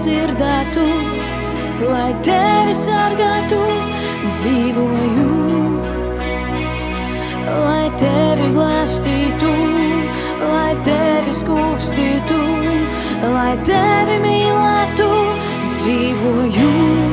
dzirdētu, lai tevi sargātu, dzīvoju, lai tevi glāstītu, lai tevi skūpstītu, lai tevi mīlētu, dzīvoju.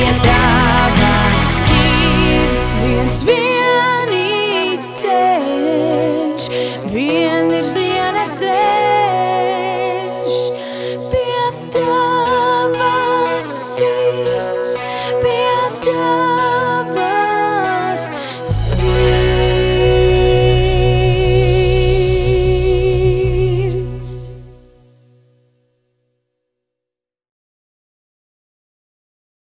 piedāvā sirds viens vienīgs ceļš, vien ir ziena ceļš.